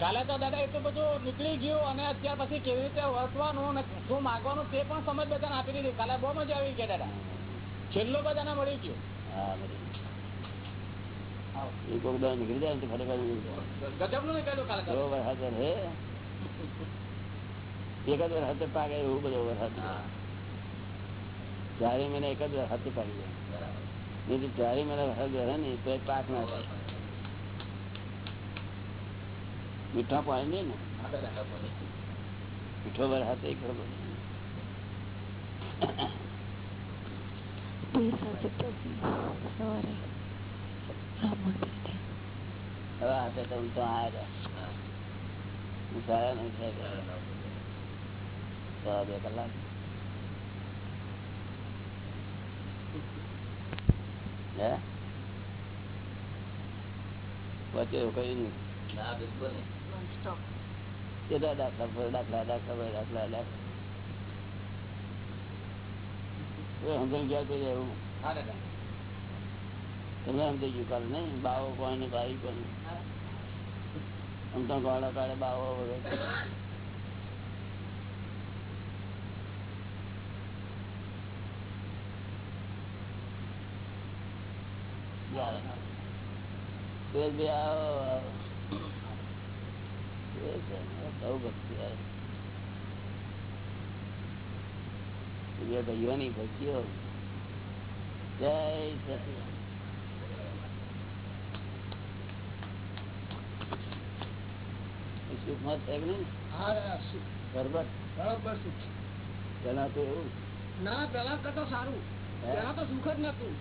કાલે તો દાદા એ તો બધું નીકળી ગયું અને અત્યાર પછી કેવી રીતે વર્તવાનું શું માગવાનું તે પણ સમજ બધાને આપી દીધી. કાલે બહુ મજા આવી ગયા દાદા. છેલ્લો બધાને મળી ગયું. હા એ કોક દાડો નીકળી જાય ને ખરેખર હે. એક જ વરસાદ પાકે એવું બધો વરસાદ. ચારે મહિના એક જ હાથે પડી જાય નહીં તો ચારે મહિના હાથ રહે ને તો પાક ના થાય. મીઠા પાણી નહીં ને. મીઠો વરસાદ એ ખરો બધો. બે સાથે પછી સવારે રામ મંદિર ત્યાં હવે હાથે તો હું તો આવ્યા હું સારા નહીં થાય. બે કલાક. હે? વચ્ચે રોકાયું નહીં. ના બિલકુલ નહીં. નોનસ્ટોપ એ તો દાખલા દાખલા દાખલા દાખલા દાખલા. સમજણ ગયા તો એવું? તમે સમજી ગયું કાલે નહીં? બાવો કોણ ને ભાઈ કોણ આમ તો ગોળા કાળે બાવો વગર તે બે આવો આવો. એ છે ને, બહુ ભક્તિ આવે બે ભાઈઓની ભક્તિઓ જય સચિદાનંદ. એ સુખમાં છે કે નહીં હા દાદા શું- બરોબર બરાબર સુખ પેલા તો એવું ના પેલા કરતા સારું હે? પેલા તો સુખ જ નતું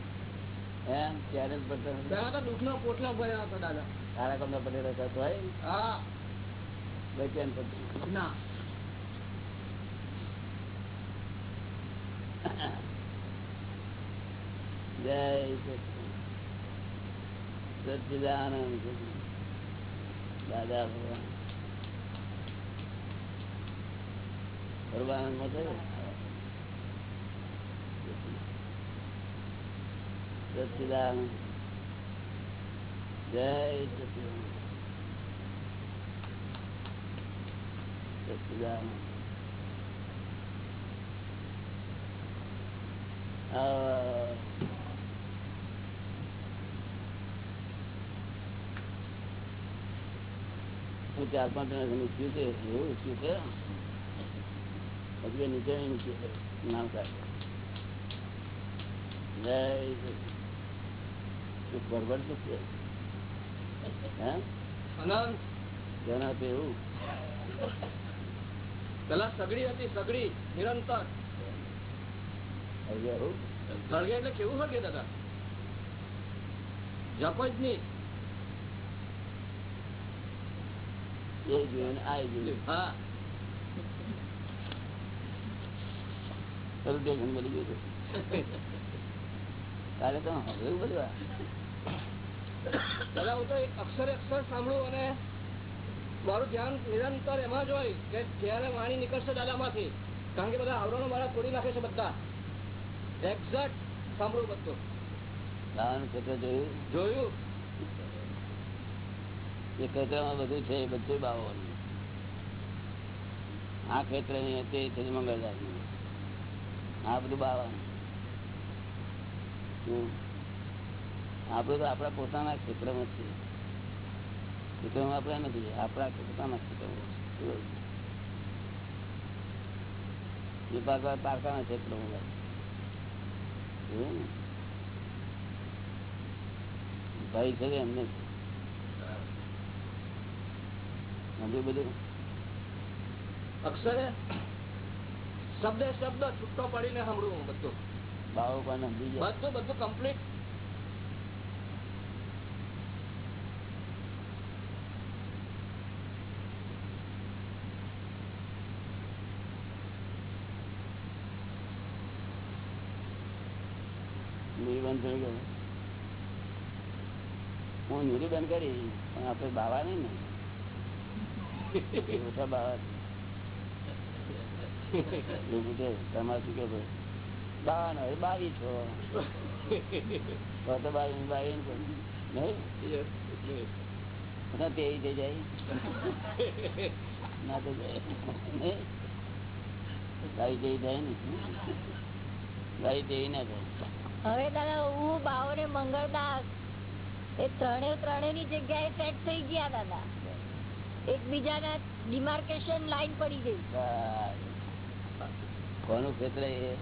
દાદા ભગવાન. ભગવાનમાં થયો હું ચાર પાંચ જણા ઈચ્છ્યું છે એવું ઈચ્છ્યું છે? હજુ નીચે. નામ કાઢે જય છે. અનંત. જેના તો એવું પેલા સગડી હતી સગડી નિરંતર. હવે એવું સળગે એટલે કેવું સળગે દાદા? જપ જ નહીં. એ જોયું આ જોયું હા. તરત દેખન મળી ગયું હતું. કાલે તો હવે બધું. દાદા હું તો એક અક્ષર અક્ષર સાંભળું અને મારું ધ્યાન નિરંતર એમાં જ હોય કે જયારે વાણી નીકળશે દાદામાંથી. કારણ કે બધા આવરણો મારા તોડી નાખે છે બધા. એક્ઝેક્ટ સાંભળું બધું. બાવાનું ક્ષેત્ર જોયું? જોયું. એ ક્ષેત્રમાં બધું છે એ બધું બાવાનું આ ક્ષેત્ર તે મંગળદાસ આ બધું બાવાનું હમ. આપણું તો આપણા પોતાના ક્ષેત્રમાં છે ક્ષેત્રમાં આપણે નથી આપણા પોતાના ક્ષેત્રમાં. એ પાકા પારકાના ક્ષેત્રમાં હોય. જોયું ને? ભાઈ છે એમને સમજ્યું બધું? અક્ષરે શબ્દ શબ્દ છૂટો પડીને સાંભળું હું બધું. બાવો પણ સમજી બધું બધું કમ્પ્લીટ નિર્બંધ થઈ ગયો. હું નિર્બંધ કરી, પણ આપણે બાવા નહીં ને. ઓછા બાવા. તમારે કે બાવન હોય બાવી છો. તો તો બાવી બાવી ના થઈ જાય. ના તો જાય. નહીં? બાવી તેવી ને. બાવી જઈ ના થાય. હવે દાદા, હું બાવો ને મંગળદાસ એ ત્રણે ત્રણે ની જગ્યાએ સેટ થઈ ગયા દાદા. એકબીજાના ડિમાર્કેશન લાઈન પડી ગઈ. કોનું ક્ષેત્ર એ?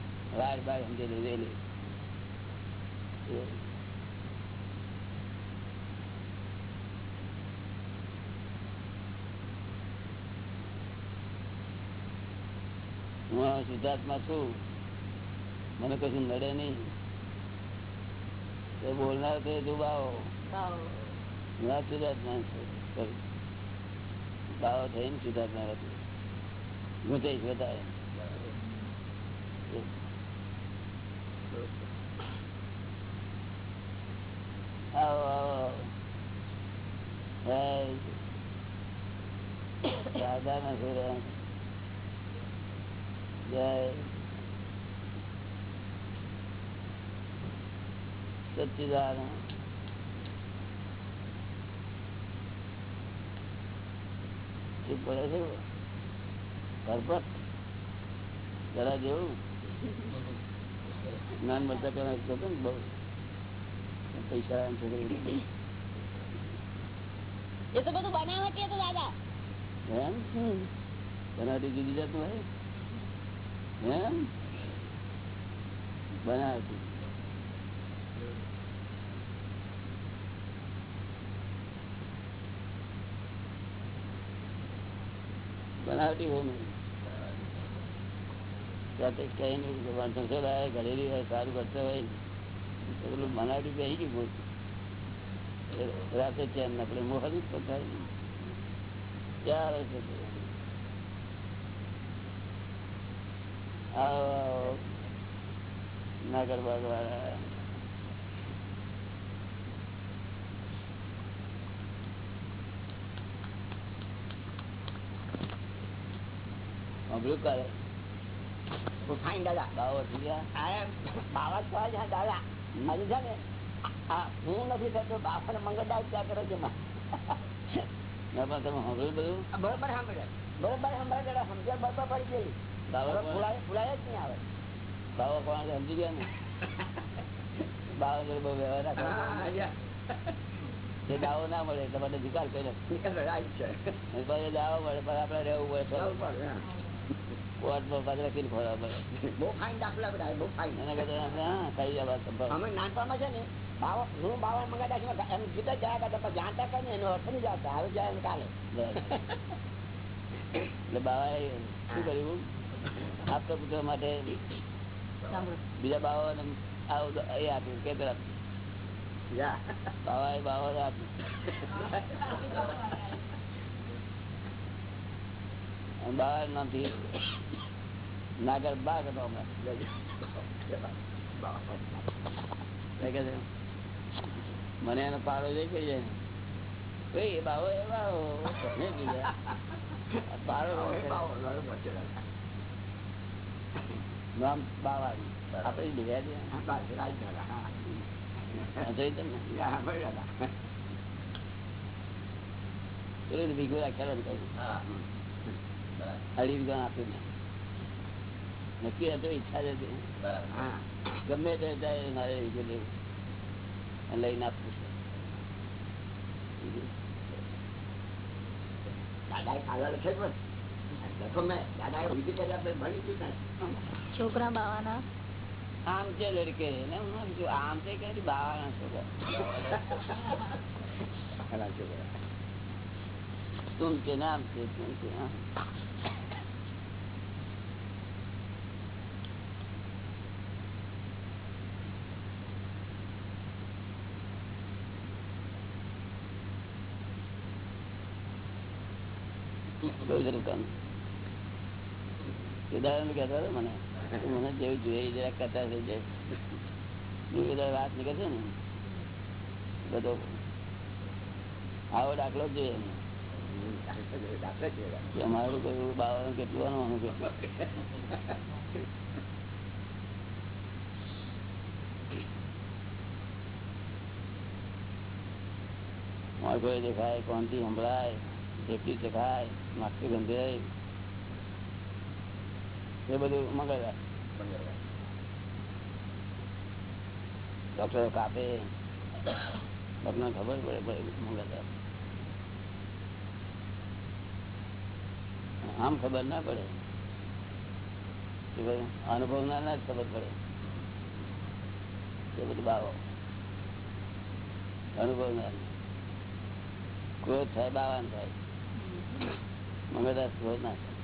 સિદ્ધાર્થમાં છું. મને કશું નડે નહીં. એ બોલનાર તો એ દુબાવો હું આ સિદ્ધાર્થમાં છું. બાવો થઈને સિદ્ધાર્થમાં હતું. ગુંચાઈશ વધારે. આવો આવો દાદા ના સુરા જય સચ્ચિદાનંદ પડે છે પરપટ જરા જેવું જ્ઞાન મળતા પેલા હતો ને બહુ પૈસા એ તો બધું બનાવટી હતું દાદા એમ બનાવટી જુદી જાતનું હોય એમ બનાવટી બનાવટી ભગવાન ઘરેલી હોય સારું કરતો હોય. પેલું બનાવટી બેસી ગયું બોલ રાતે ચેન ના પડે મોહ જ પણ થાય નહીં ક્યારે છે તે? આવો આવો. નાગરબાગ વાળા. સાંભળ્યું કરે. ફાઈન દાદા. બાવા થઈ ગયા બાવા તો છે દાદા. હજુ છે ને આ હું નથી થતો બાપા ને મંગળદાસ ક્યાં કરો છો તમે સાંભળ્યું બરોબર સાંભળે બરોબર સાંભળે દાદા. સમજણ બરોબર પડી ગઈ? ફૂલાય જ નહીં આવે. બાવા કોણ સમજી ગયા ને? બાવા જોડે બહુ વ્યવહાર. જે દાવો ના મળે એટલે મને વિકાર કર્યો. દાવો મળે પણ આપણે રહેવું પડે નાનપણમાં છે ને બાવા હું બાવા મંગાતા એમ ગીત જયા કરતા પણ જાણતા કઈ નહીં એનો અર્થ નહીં જાણતા. હવે જાય કાલે. એટલે બાવાએ શું કર્યું? આપતા પુત્ર માટે બીજા બાવાને આવું એ આપ્યું કે બાવાએ બાવાને આપ્યું. અને નથી. નાગર બાગ હતો મને એનો પાડો જઈ કહી જાય એ બાવો એ બાવો. પાડો નામ તમને ભીગું કહ્યું. અઢી વીઘા આપ્યું મેં નક્કી હતો ઈચ્છા જ હતી ગમે તે જાય મારે વીઘું લેવું. અને લઈને આપવું છે. દાદા એ કાગળ લખે પણ? લખો મેં. દાદા એ વિધિ કરી આપણે ભણી દીધું ને. છોકરા બાવાના. આમ છે લડકે. ને હું આમ છું, આમ છે કે બાવાના છોકરા. ખરા છોકરા. તું કે નામ છે તું કે ઉદાહરણ કહેતો મને મને જેવું જોઈએ એ જરાક થઈ જાય. હું કીધું વાત નીકળશે ને. બધો આવો દાખલો જોઈએ અમારું કયું બાવાનું કેટલું આનું મોઢો દેખાય કોણથી સંભળાય જેટલી દેખાય માથું ગંધે એ બધું મંગાવ્યા ડોક્ટરો કાપે. તમને ખબર પડે મંગળવાર. આમ ખબર ના પડે. અનુભવ ના ના ખબર પડે. એ બધું બાવો. અનુભવ ના ક્રોધ થાય, બાવાન થાય. મંગળદાસ ક્રોધ ના થાય.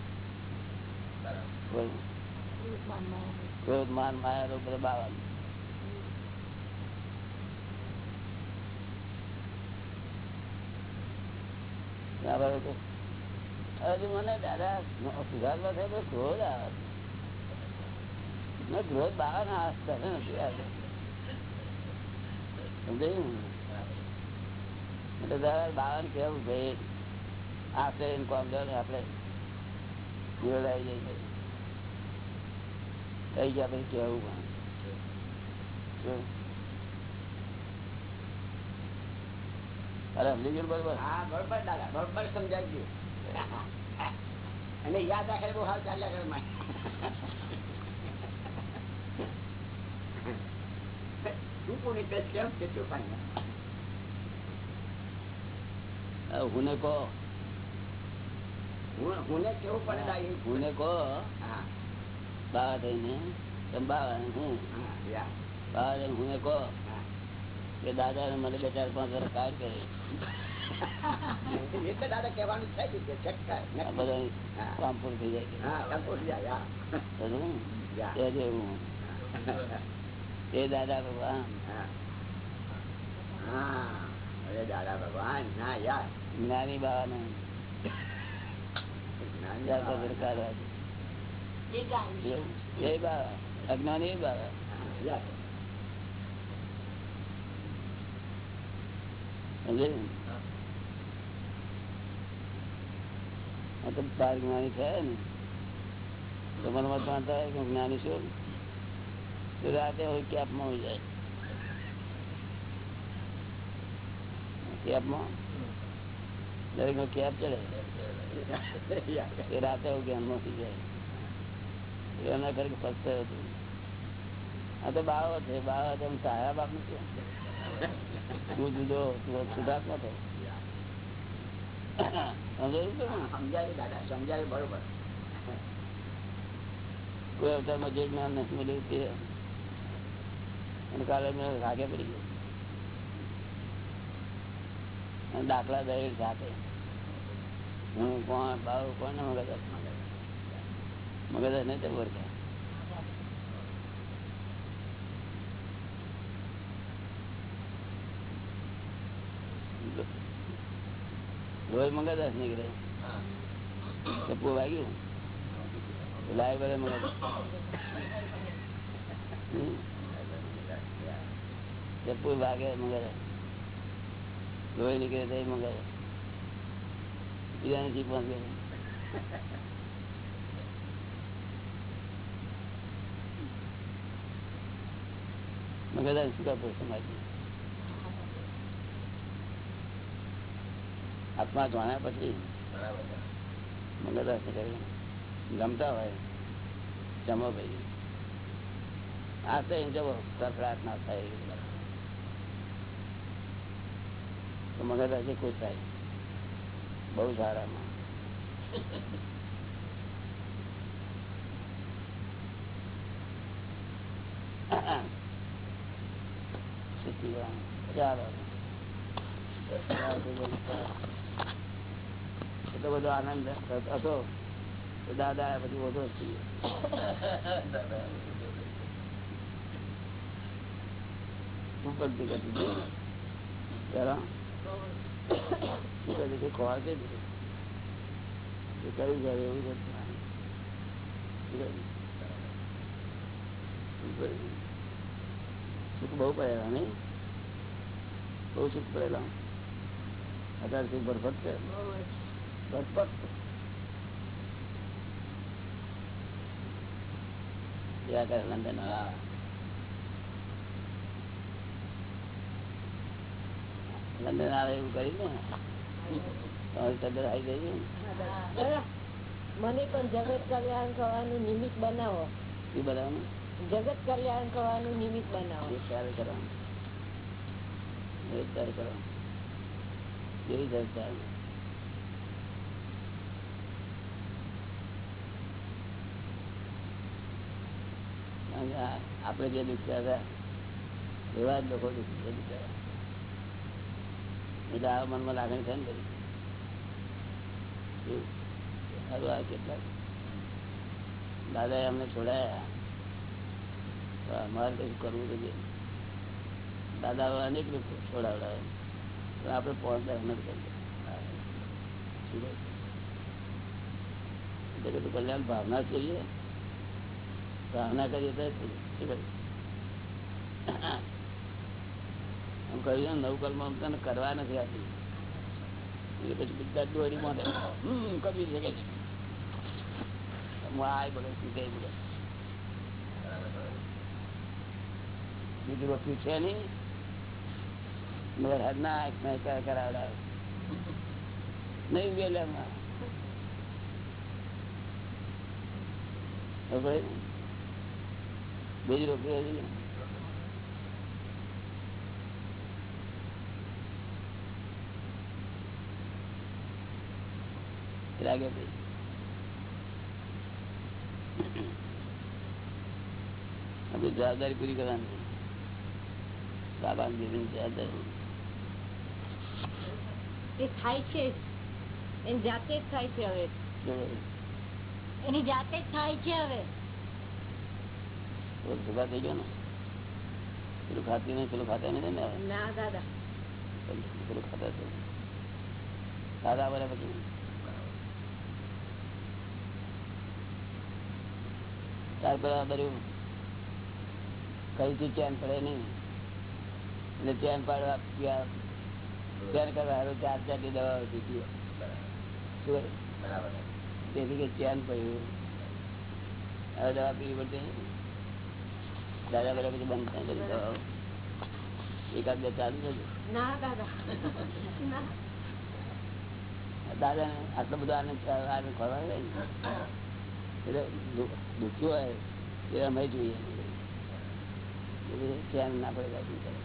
ક્રોધ- માન માયા રોગ બધા બાવાન. હજુ મને દાદા સુધારવા થાય તો ક્રોધ આવે. કેવું ભાઈ થઈ ગયા પછી કેવું અરે સમજી બરોબર હા બરોબર દાદા બરોબર સમજાઈ ગયું. અને યાદ રાખે બહુ હાલ ચાલ્યા કરે માં હુને કહો. હું હું કેવું પડે હા થઈને ને હું. હા કહો હા. કે દાદા મને બે ચાર પાંચ વર્ષ કરે. એટલે દાદા કહેવાનું થઈ ગયું કામ પૂરું થઈ જાય હા સંપૂર્ણ જાય ને? યા. એ દાદા ભગવાન. હા. હા અરે દાદા ભગવાન ના યાર. જ્ઞાની બાવા ને અજ્ઞાની બાવા. જ્ઞાની થયા ને. હોય કે જ્ઞાની હોય કેપમાં હોય જાય. દરેક કેપ ચડે. રાતે હું જ્ઞાનમાં થઈ જાય. એના ઘરે ફસ્ત હતું આ તો બાવો છે. બાવા તેમ તારા બાપનું છે. તું જુદો, તું સુધાર્થમાં થયો. સમજાયું? દાદા સમજાયું બરોબર. કોઈ અવતારમાં જે જ્ઞાન નથી મળ્યું તે અને કાલે મેં રાગે પડી ગયો. દાખલા દરેક સાથે હું કોણ બાવ કોણ મગજ મગજ. નહીં તે ઓળખે રોજ મંગળદાસ નીકળે ચપ્પુ વાગ્યું લાય મગજ હમ. ચપ્પુ વાગે મગજ લોહી નીકળે તો મગજ બીજાને જીપમાં ગયો શું કરતો સમાજ આત્મા જાણ્યા પછી મંગળદાસ ગમતા હોય જમો ભાઈ. આ તો એમ જવો ના થાય તો મંગળદાસ ખુશ થાય. બહુ સારામાં. ચાલો. એટલો બધો આનંદ હતો તો દાદા પછી ઓછો થઈ ગયો ઉપરથી કરતી હતી. જરા. શું કરે છે? ખોવાય છે જ. એ કર્યું જાય એવું જ હતું. શું કર્યું? સુખ બહુ પડેલા નહીં બહુ સુખ પડેલા અત્યારે સુખ બરફટ છે બરફટ યા કરે લંડન લંડન આવે એવું કરી ને તમારી તબિયત આવી જાય મને પણ જગત કલ્યાણ કરવાનું નિમિત્ત બનાવો. એ બધાનું જગત કલ્યાણ કરવાનું નિમિત્ત બનાવો. ખ્યાલ કરવાનું. વિચાર કરવાનો. એવી ચર્ચા કારણ કે આ- આપણે જે દુખ્યા હતા, એવા જ લોકો. એટલે આ મનમાં લાગણી થાય ને બધી. સારું, આ કેટલાક દાદા અમને છોડાયા. અમારે કઈ કરવું જોઈએ. દાદા અનેક લોકો છોડાવડાવે. પણ આપણે પહોંચતા એમ જ કરીએ કહે? કલ્યાણ ભાવના જોઈએ કરવા નથી આપી પછી બધા દોરી મોઢે. હમ શકે છે બીજું વસ્તુ છે નહીં. મગર ના આંખ ના કરાવડાવે. નહીં બીજી હતી લાગે ભાઈ. આપણી જવાબદારી પૂરી કરવાની બાબા દીધીની જવાબદારી. એ થાય છે એની જાતે જ થાય છે હવે. એની જાતે જ થાય છે હવે. ભેગા થઈ ગયો ને. પેલું ખાતી નહીં પેલું ખાતા નહીં ને દાદા. પેલું ખાતા છે? ખાધા બરાબર પછી? ત્યાર પછી કઈથી ચેન પડે નહીં. એટલે ચેન પાડવા ચેન કરવા હારું ચાર ચારની દવા હતી. બરાબર. તેથી કે ચેન પડ્યું. હવે દવા પીવી પડતી દાદા બરાબર પછી બંધ થાય કરી એકાદ બે ચાલુ છે દાદા. આટલો બધો આનંદ આનંદ ખોરવા એટલે દુખ્યું હોય એ અમે જોઈએ. ચેન ના પડે કરે.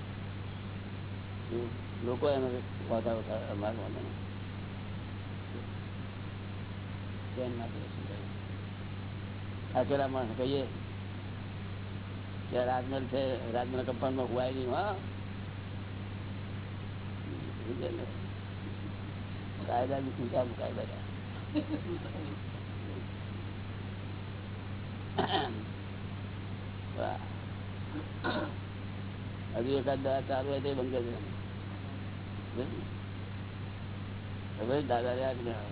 લોકો એમ વાતા અમારે વાંધો નહીં. ચેન ના પડે શું કરે. માણસ કહીએ રાજમહેલ છે, રાજમહેલ કંપાઉન્ડમાં હુવાય નહીં હા. કાયદા ની ઊંચા કાયદા? હજુ એકાદ દવા ચાલુ હોય તો બંધ કરી. હવે દાદા રહ્યા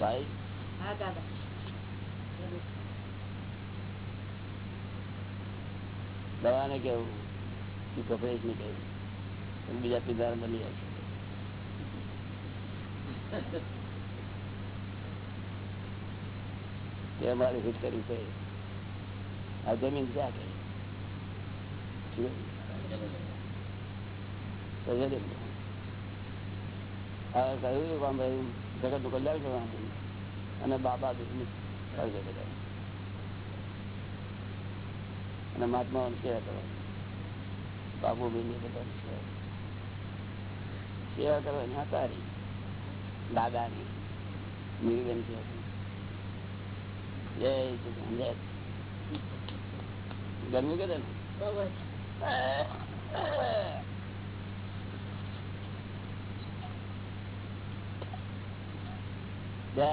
ભાઈ? હા, દાદા. દવાને કેવું? તું કપડે અને બીજા પીધાર બની જાય. તે અમારે હિત કરી છે આ જમીન. ક્યાં કે જ. આ કહ્યું કામ ભાઈ જગતનું કલ્યાણ કરવાનું અને બાબા દુઃખ કરજો બધા અને મહાત્મા સેવા કરવાની બાબુ બેની બધા સેવા સેવા હા તારી દાદાની નિવેદન છે. જય જય. ગરમી કે જય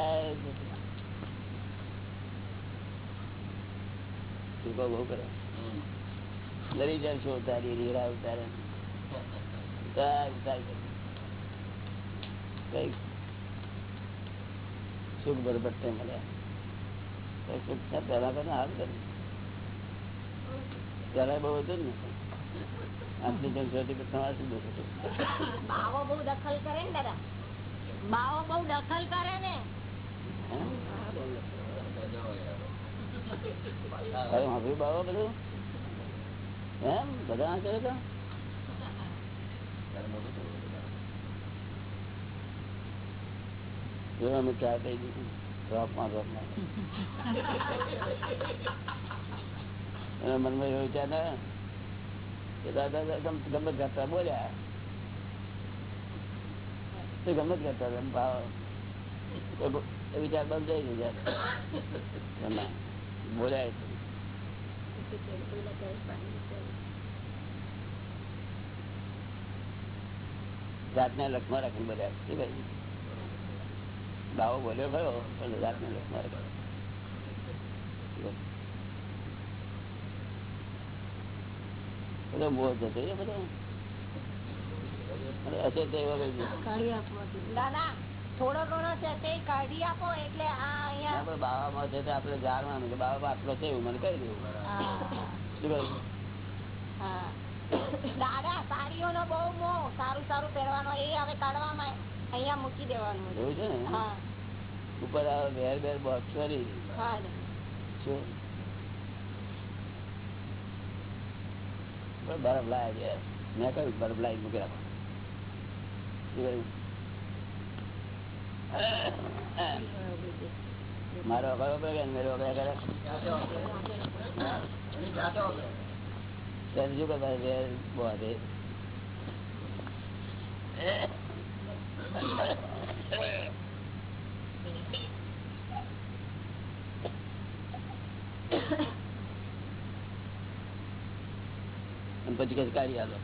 બહુ કરે? લડી ઉતારી? રીરા ઉતારે ઉતાર સુખ બરબટ્ટે મળ્યા સુખ છે પેલા કરતા હાલ કરે પેલા બહુ હતું ને. આટલી જેમ પર તમારે શું બાવો બહુ દખલ કરે ને દાદા. બાવો બહુ દખલ કરે ને? હવે સાંભળ્યું બધું? એમ? બધા કર્યો હતો જો અમે ચાર બોલ્યા. તો ગમે કરતા એમ ભાવ. વિચાર બંધ જાય બોલ્યા જાતને લક્ષમાં રાખીને બધા. શું ભાઈ દાવો બોલ્યો ખરો પણ જાતને લક્ષમાં રાખ્યો બધો મોહ જતો એ બધો. થોડો ઘણો છે તે કાઢી આપો એટલે આ અહીંયા આપણે બાવામાં છે આપણે જાણવાનું કે બાબા આટલો છે એવું મને કહી દેવું શું કહ્યું હા. દાદા સાડીઓનો બહુ મોહ સારું સારું પહેરવાનો એ હવે કાઢવામાં અહીંયા મૂકી દેવાનું એવું છે ને? ઉપર વેર બેર બોક્સ કરી શું? બરફ લાયા છે. મેં કહ્યું બરફ લાવી મૂકી રાખો. મારો વગર કે મેરો વગર કરે? પછી કઈ કાઢી આલો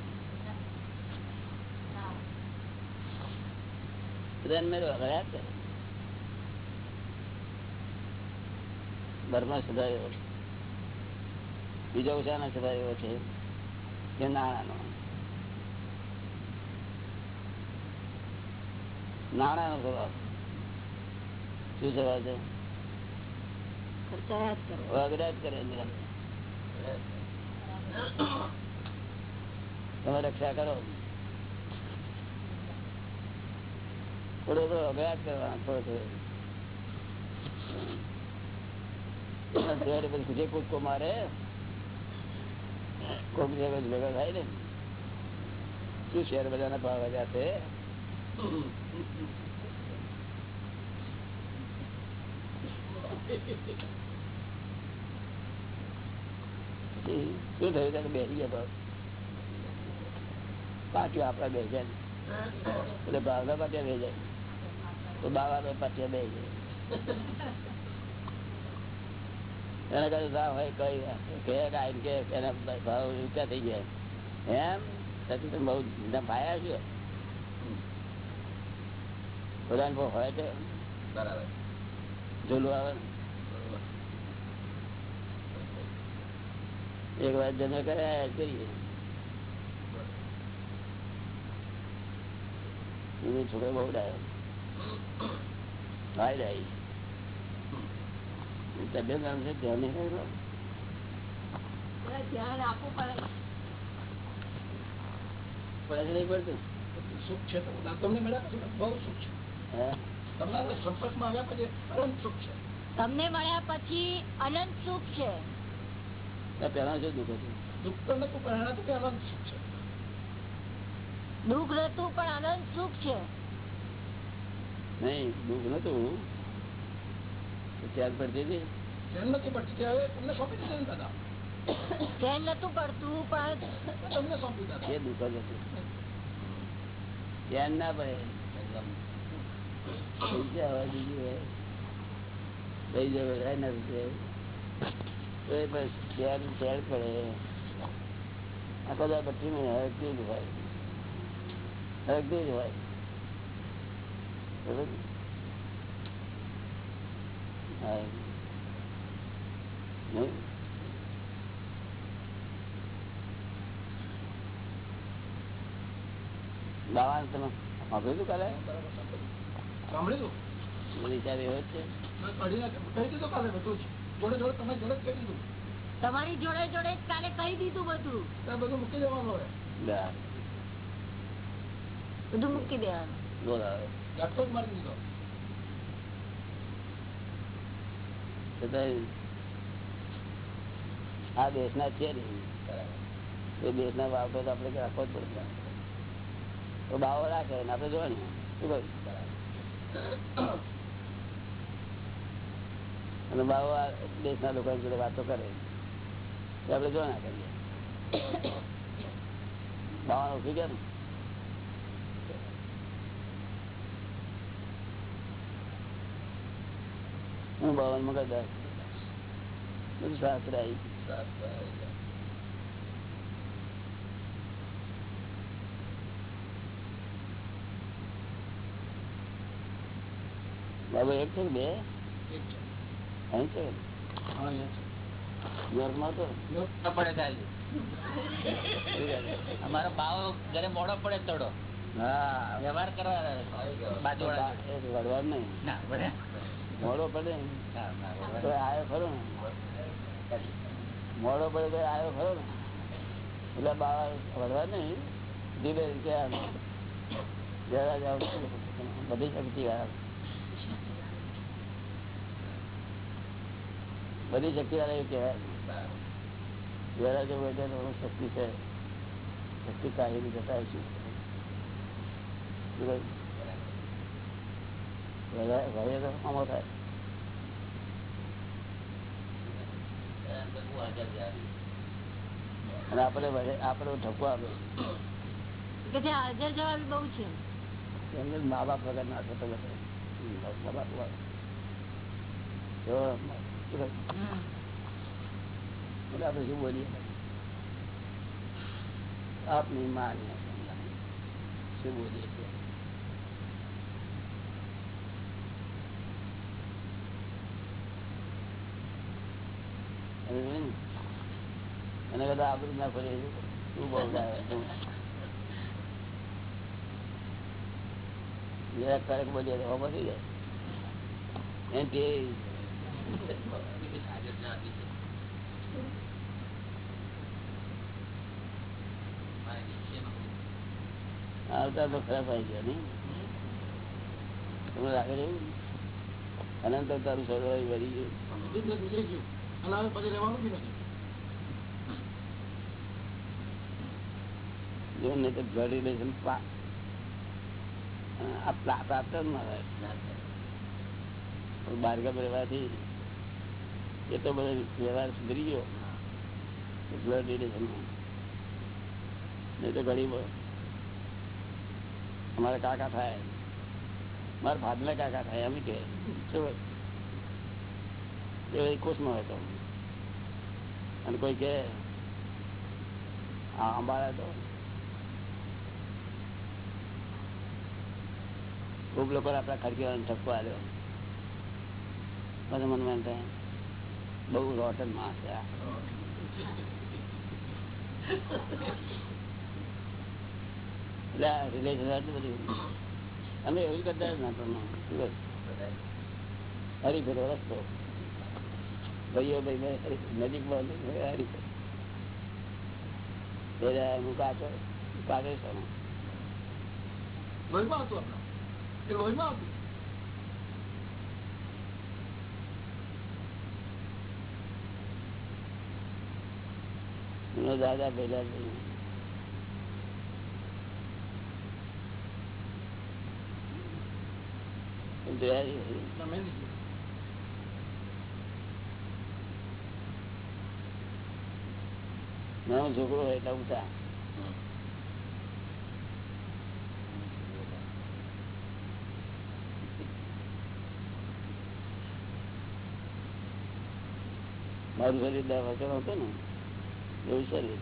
ટ્રેન મેળવા ગયા જ કરે. સુધાર્યો. બીજો ઉષાનો સુધાર્યો છે. કે નાણાંનો નાણાંનો સ્વભાવ શું સ્વભાવ છે જ કરો તમે રક્ષા કરો. થોડો થોડો અભ્યાસ જ કરવાના થોડો થોડો. જે કૂદકો મારે કોક જગત ભેગા થાય ને. શું શેર બધાના ભાવ છે? શું થયું? તને બેસી ગયા ભાવ. પાટિયા આપડા બે જાય એટલે ભાવના પાટિયા બે જાય તો બાવા પાટિયા બે જાય એના કરતા ના હોય કઈ કે આઈને કે એના ભાવ ઊંચા થઈ ગયા. એમ પછી તો બહુ ભાયા છે. બધાને બહુ હોય છે. બરાબર. જોલું આવે. એક વાર જમે કરે કરીએ. છોકરો બહુ ડાયો. ભાઈ ડાય. તબિયત આમ છે ધ્યાન ધ્યાન આપવું પડે. પડે નહીં પડતું? સુખ છે તમને મળ્યા પછી બહુ સુખ છે. હે? સંપર્કમાં આવ્યા પછી અનંત સુખ છે. તમને મળ્યા પછી અનંત સુખ છે. પેલા શું દુઃખ હતું? દુઃખ તો નતું પણ એનાથી અનંત સુખ છે. દુઃખ નતું પણ અનંત સુખ છે. નહીં દુઃખ નતું. ચાર પડતી હતી ચેન નથી પડતી તે હવે તમને સોંપી દીધા ને દાદા? ચેન નતું પડતું પણ તમને સોંપી દાદા એ દુઃખ જ હતું. ધ્યાન ના પડે. પૈસા બાવા તમે સાંભળ્યું કાલે સાંભળ્યું વિચાર એવો છે તમારી જોડે જોડે જોડે કાલે કહી દીધું બધું. બધું મૂકી દેવાનું. બધું મૂકી દેવાનું. બોલાવે જ મારી દીધો. આ દેશના છે નહીં એ દેશના બાબતો તો આપણે રાખવો જ પડશે. તો બાવો રાખે ને આપણે જોવાની શું અને બાવો દેશના લોકો જોડે વાતો કરે. આપડે જોવા કરીએ. બાવાનું શું કેમ હું બાવન મગજ બધું શાસ્ત્ર આવી બાબુ એક છે બે? અહીં છે? તો? અમારો ભાવ ઘરે મોડો પડે થોડો હા. વ્યવહાર કરવા બાજુ નહીં. ના મોડો પડે આવ્યો ખરો ને? મોડો પડે તો આવ્યો ખરો ને? એટલે બાવા વળવા નહીં, ધીરે રીતે જરા જાવ બધી શક્તિ વાળા. બધી શક્તિ વાળા એવું કહેવાય. જરા જેવું તો શક્તિ છે. શક્તિ કાઢી જતા થાય અને આપણે આપણે ઠપકો એમને મા બાપ વગર ના થતો આપણે શું બોલીએ? આપની માન. શું બોલીએ છીએ? એને કદાચ આબરૂ ના ફરી શું બોલાવે જરાક બોલીએ તો ખબર જાય. એમ તે તો ખરાબ આવી ગયા નહીં. તમને લાગે છે? અનંત તારું સર્વ વળી ગયું. જો નહીં તો બ્લડ રિલેશન પ્રાપ્ત જ ના બારગામ રહેવાથી એ તો બધો વ્યવહાર સુધરી ગયો. બ્લડ રિલેશન નહીં તો ગરીબ અમારા કાકા થાય. મારા ભાતના કાકા થાય, એમ કે શું? એ ખુશમાં હોય તો. અને કોઈ કે આ અંબાળા તો. ખૂબ લોકો આપણા ખડકી ઠપકો આવ્યો બધા મને થાય, બહુ રોટનમાં અમે એવું કરતા જ ના શું હરીફેરો રસ્તો. ભાઈઓ ભાઈ નજીક હું કાચો કાચો છું એનો દાદા પેલા નાનો છોકરો હોય એટલે ઊંચા મારું શરીર દસ વચન હતું ને, એવું શરીર?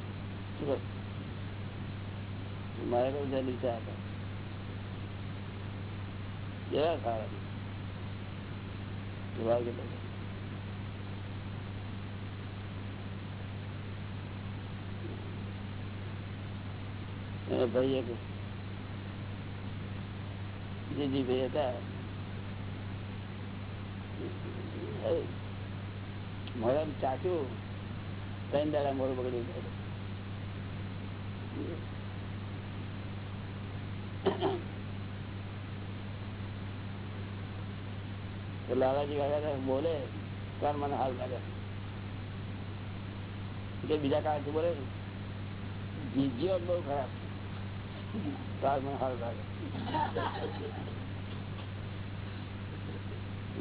મારે કઈ જલ્દી ચા હતા કેવા ખાવા જવાબ કેટલો છે? એને ભાઈ જીજી ભાઈ હતા. મોડમ ચાખ્યું ત્રણ દાડા મોડું બગડ્યું. તો લાલાજી બોલે, તાર મને હાલ લાગે બીજા કાળથી બોલે, જીજીઓ બહુ ખરાબ તાર મને સારું લાગે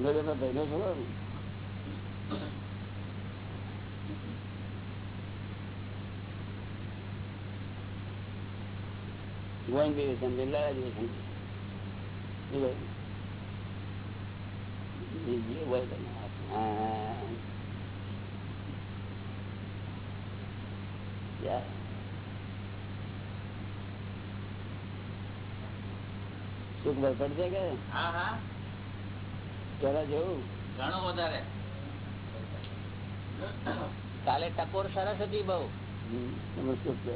લગ્ન ભાઈનો છો ગોઈંગ ડિવિઝન બિરલા ડિવિઝન જે હોય સુખ પડશે કે? પેલા જેવું ઘણું વધારે. કાલે ટકોર સરસ હતી બહુ.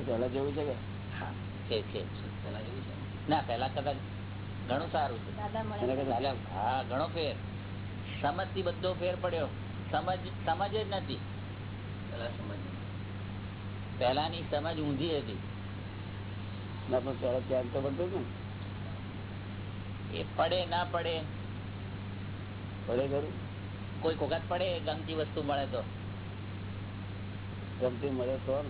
પેલા જેવું છે કે? પેલા ના પેલા કદાચ ઘણું સારું છે. હા ઘણો ફેર. સમજથી બધો ફેર પડ્યો. સમજ સમજ જ નથી. પેલાની સમજ ઊંધી હતી. ના પણ પેલા ધ્યાન તો બધું ને. એ પડે ના પડે? પડે ખરું. કોઈ વખત પડે ગમતી વસ્તુ મળે તો? ગમતી મળે તો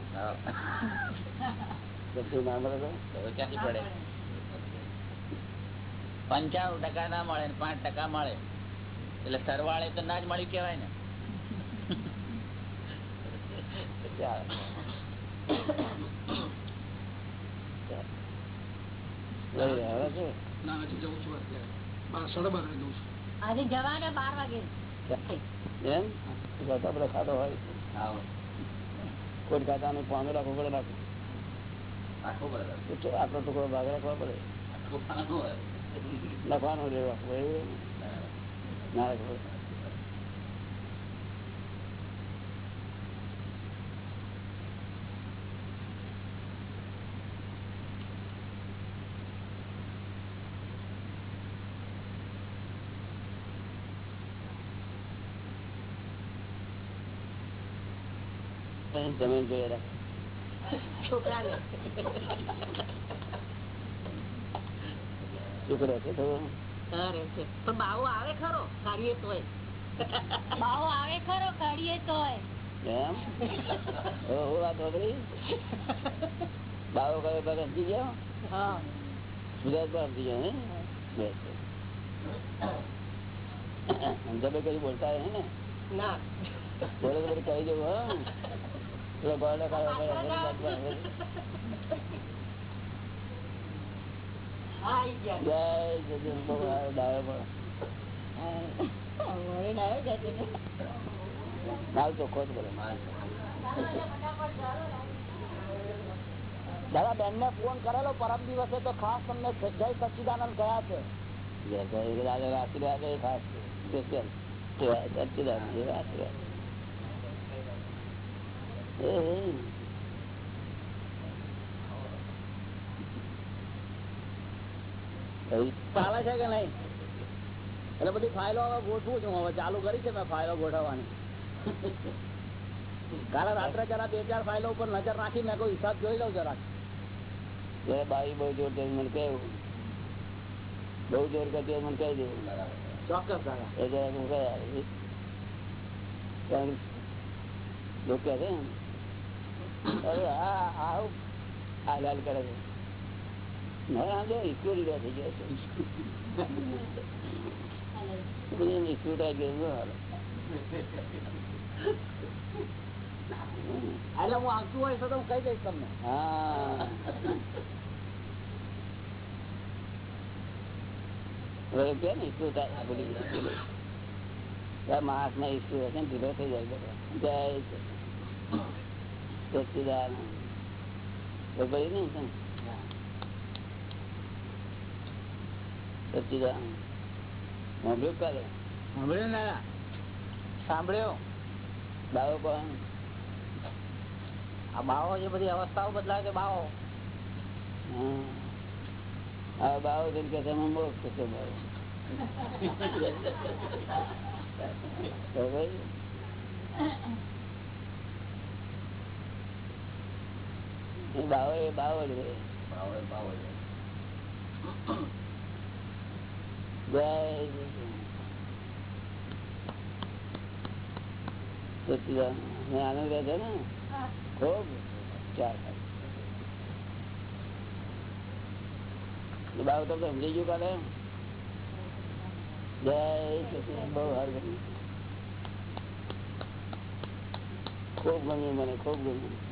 ગમતી ના મળે તો? તો ક્યાંથી પડે? પંચાણું ટકા ના મળે ને પાંચ ટકા મળે. એટલે સરવાળે તો ના જ મળ્યું કેવાય ને. ચાલે. ના હજી જવું છું અત્યારે. સાડા બાર જવું છું. આજે જવાના બાર વાગે. એમ કરતા બધા ખાતો હોય. કોઈ ખાતા નહીં પાંદો રાખવું પડે ચો- આટલો ટુકડો ભાગ રાખવા પડે. લખવાનું રે એવું ના? રાખવું પડે. જમીન જોઈએ રાખ છોકરાને ટુકડો છે થોડો પણ બાવો આવે ખરો કાઢીએ તોય બાવો આવે ખરો કાઢીએ તોય એમ હવે હું વાત વાપરી બાવો કયો ભાગ સમજી ગયો હા ગુજરાત પર સમજી ગયો ને બસ. અંજાબે કઈ બોલતા હે ને ના બોલે તો બધું કહી દેવું હા દાદા બેન ને. ફોન કરેલો પરમ દિવસે તો ખાસ તમને જય સચિદાનંદ કયા છે? આશીર્વાદ ખાસ સ્પેશિયલ. સચિદાનંદ આશીર્વાદ. ચાલે છે કે નહીં? એટલે બધી ફાઇલો હવે ગોઠવું છું. હવે ચાલુ કરી છે મેં ફાઇલો ગોઠવવાની. કાલે રાત્રે જરા બે ચાર ફાઇલો ઉપર નજર નાખી મેં કોઈ હિસાબ જોઈ લઉં જરાક. બાઈ બહુ જોર કરી મને કહ્યું બહુ જોર કરતી મને કહી દેવું ચોક્કસ એ જરા હું કહી. લોકો છે હાલ કરે છે? એટલે હું આવતું હોય તો હું કહી દઈશ તમને. હા. ને માણસમાં ઈશ્વર હશે ને ઢીલો થઈ જાય જય સાંભળ્યું બાવો આ બાવો જે બધી અવસ્થાઓ બદલાય છે બાવો. હા. આ બાવો જેમ કે તમે મોક્ષ છે બાવો ભાઈ બાવો એ બાવો જ રે આનંદ રહે ને? ખૂબ. ચાર બાબુ તમને સમજી ગયું કાલે. જય સચિદાન બહુ હાર ગમ્યું ખૂબ ગમ્યું મને ખૂબ ગમ્યું.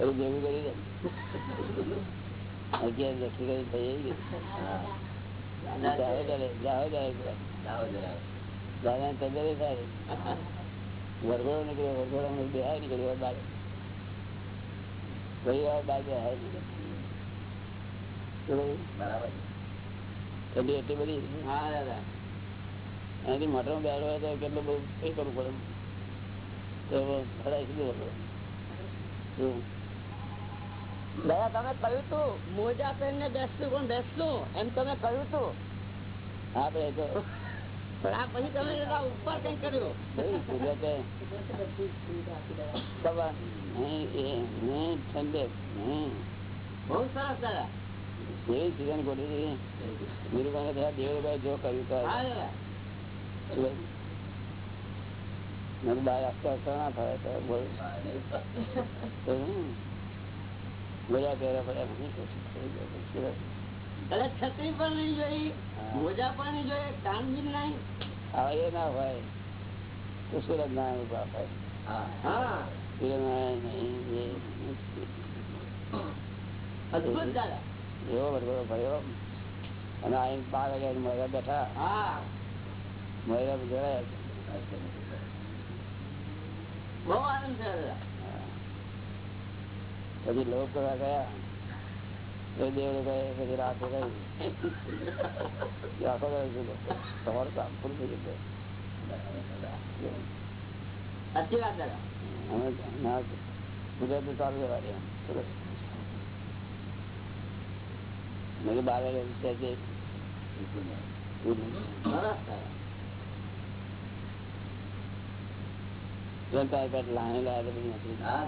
એવું જેવું કરી દે. અગિયાર લખી કરી થઈ ગઈ જાઓ ત્યારે જાઓ ત્યારે જાઓ જરા. દાદા તબિયત સારી વરઘોડો નીકળ્યો વરઘોડો બેહાય નીકળ્યો બાર. રવિવાર બાર બેહાય નીકળ્યો. બરાબર. ઠંડી એટલી બધી? હા દાદા. એનાથી હોય તો કેટલું બહુ એ કરવું પડે તો ફરાય સીધું વરઘોડો. તમે કહ્યું તું મોજા પહેરીને બેસતું પણ બેસતું? એમ તમે કહ્યું તું. આપણે તો પણ આ પછી તમે ઉપર કઈ કર્યું? બહુ સરસ દાદા. એવી સિઝન ગોઠવી દીધી થયા દેવભાઈ જો કર્યું તો આપતા આપતા ના થાય તો બોલ. બધા પહેર્યા પડ્યા છત્રી પણ નહીં જોઈ મોજા પણ નહીં જોઈએ કાન બી નહીં. હા એ ના હોય. તો સુરત ના થાય ભર્યો. અને આ બાર વાગ્યા મળ્યા બેઠા. મહિલા જોડાયા. બહુ આનંદ દાદા. પછી લોક કરવા ગયા. તો દેવડે કહે પછી? તમારું કામ પૂરું થઈ સાચી વાત દાદા અમે ના ગુજરાત ચાલુ જવા દે સરસ. મેં બાર વાગે છે તે સરસ. દાદા ત્રણ તાર પેટ લાણે લાવે તો બધું નથી. હા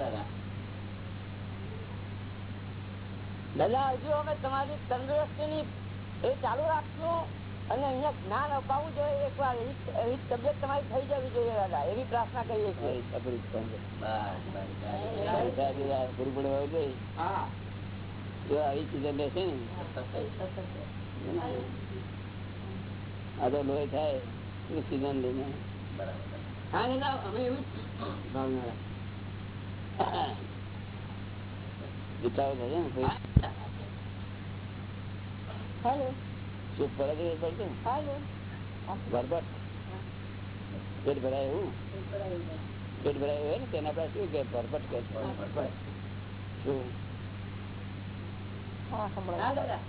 દાદા હજુ અમે તમારી તંદુરસ્તી ની એ ચાલુ રાખશું અને અહીંયા જ્ઞાન અપાવવું જોઈએ. એક વાર એવી તબિયત તમારી થઈ જવી જોઈએ દાદા. એવી પ્રાર્થના કરીએ છીએ. કોઈ તકલીફ પણ નથી. બસ બસ બસ. મારી સાથે આ પૂરું પડે હોય જો આવી ને આ તો લોહી થાય એ સીઝન લઈને. બરાબર. હા દાદા અમે એવું ભાવના વિચારો થશે ને હેલો. ચૂપ પડે પડશે ને? હેલો. ભરભટ પેટ ભરાય એવું? પેટ ભરાય હોય ને તેના પાસે શું કે ભરભટ કે શું? હા સંભળાય. હા દાદા.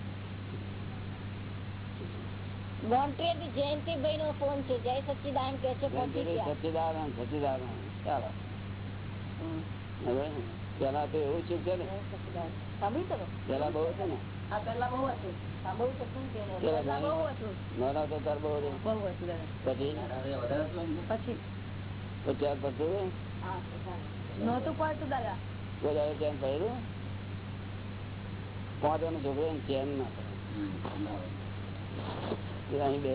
મોન્ટ્રીયલથી જયંતિભાઈ નો ફોન છે. જય સચિદાન કે છે સચિદાન સચિદાનંદ ચાલો. પેલા તો એવું છે ને પેલા બહુ છે ને. છોકરો ચેન ના અહીં બે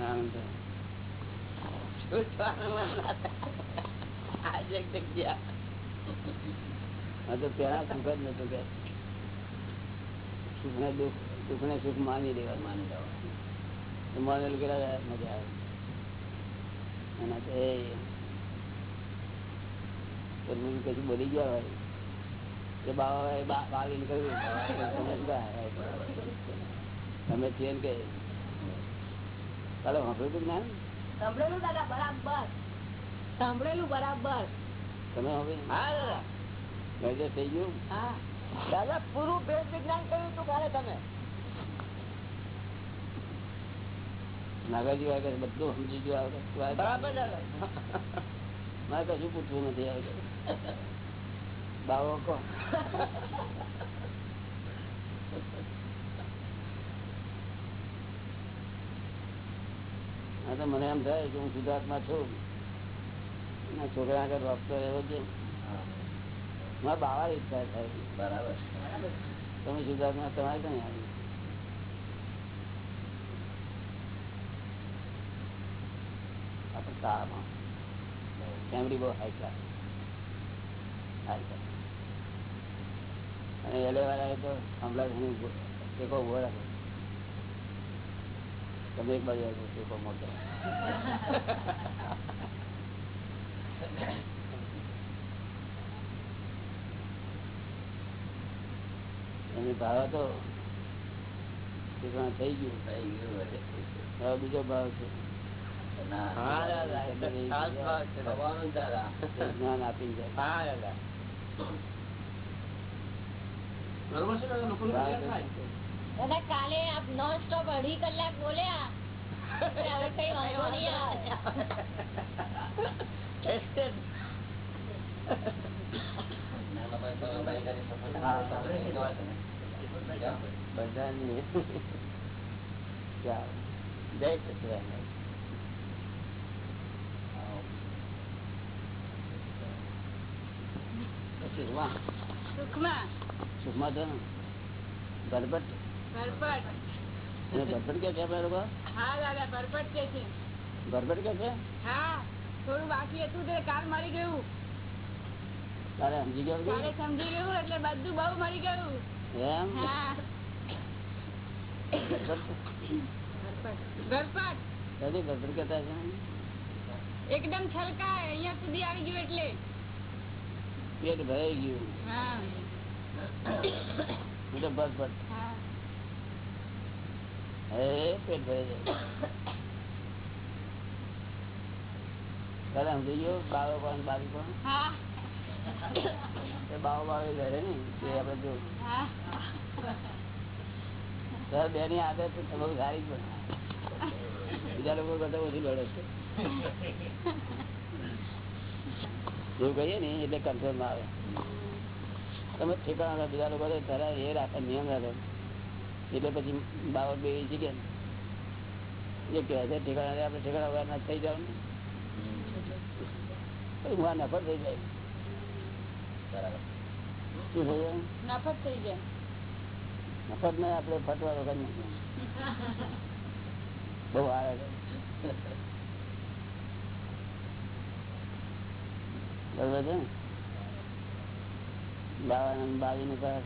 આનંદ તો પેલા સુખ જ નતું કે સુખ ને દુઃખ દુઃખ ને સુખ માની લેવા માની જાઓ. માનેલું કે મજા આવે. એના તો એ. કશું બોલી ગયા હોય કે બાબા બાવી બાલી નીકળ્યું તમે છે ને ચેન કે ચાલો વાપર્યું હતું જ્ઞાન? સાંભળેલું દાદા બરાબર. સાંભળેલું બરાબર. તમે હવે હા દાદા. મેજર થઈ ગયું? હા. દાદા પૂરું ભેદ વિજ્ઞાન કર્યું હતું કાલે તમે. નાગાજી વાગે બધું સમજી ગયું આવે. બરાબર દાદા. મારે કશું પૂછવું નથી આવે. બાવો કો હા તો મને એમ થાય કે હું ગુજરાતમાં છું. ના છોકરા આગળ વાપતો એવો છે. મારા બાવા ઈચ્છા થાય બરાબર તમે શુદ્ધાત્મા તમારે કઈ આવી આપણે બહુ હાઈ ક્લાસ હાઈ ક્લાસ અને એલે વાળા તો હમણાં ટેકો ઊભો રાખો. તમે એક બાજુ ટેકો મોટો. ભાવ તો થઈ ગયું થઈ ગયું બીજો ભાવ છે. જ્ઞાન આપી જાય. દાદા કાલે આપ નોન સ્ટોપ અઢી કલાક બોલ્યા. હવે કઈ વાંધો નહીં આવે. બધાની જય સચિદાનંદ સુખમાં? સુખમાં સુખમાં છો ને ભરપટ ભરપટ એને ભરપટ કે છે આપણા લોકો? હા દાદા ભરપટ કે છે. ભરપટ કે છે? હા. થોડું બાકી હતું તે કાલ મળી ગયું. તારે સમજી ગયો કાલે સમજી ગયું એટલે બધું બહુ મળી ગયું. એમ? હા. ભરપટ ભરપટ કદી ભરપટ કહેતા છે એકદમ છલકાય અહીંયા સુધી આવી ગયું એટલે. પેટ ભરાઈ ગયું. હા. એટલે ભરપટ હા. હવે પેટ ભરાઈ જાય. તારે સમજી ગયો? બાવો પણ બાવી પણ? બાવો બાવે ઘરે ને? તે આપડે જો. સર બે ની આદત બહુ સારી જ બને બીજા લોકો કરતા ઓછી લડે છે. એવું કહીએ ને એટલે કંટ્રોલમાં આવે. તમે ઠેકાણા બીજા લોકો તો એ રાખે નિયમ રાખે. એટલે પછી બાવર બે જગ્યા જે કહે છે ઠેકાણા આપણે ઠેકાણા વગર ના થઈ જાવ ને હું આ નફર થઈ જાય. બરાબર. શું થઈ જાય. થઈ નફર ને આપણે ફટવા વગર બહુ આવે છે. બરોબર છે બાવા બાવી ને પાસ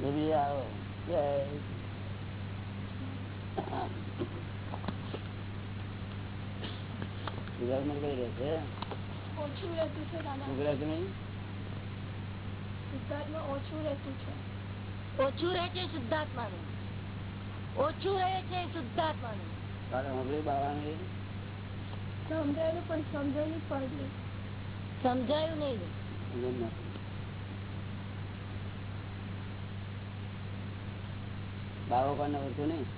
તો ગયા હોય હા દાદા બાવલું હોય દેવી આવો જય ગુજરાતમાં કઈ રહે છે ઓછું રહેતું છે દાદા ગુજરાત નહીં ગુજરાતમાં ઓછું રહેતું છે ઓછું રહે છે શુદ્ધાત્માનું ઓછું રહે છે શુદ્ધાત્માનું તારે હમણાં બાવાની સમજાયેલું પણ સમજાયું પડ્યું સમજાયું નહીં સમજણ નથી બાવો કોને ઓળખ્યું નહીં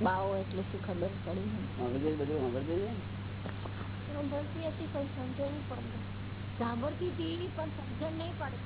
બાવો એટલે શું ખબર પડી. સાંભળજે બધું સાંભળજે. સાંભળતી હતી પણ સમજણ નહીં પડતી સાંભળતી હતી પણ સમજણ નહીં પડે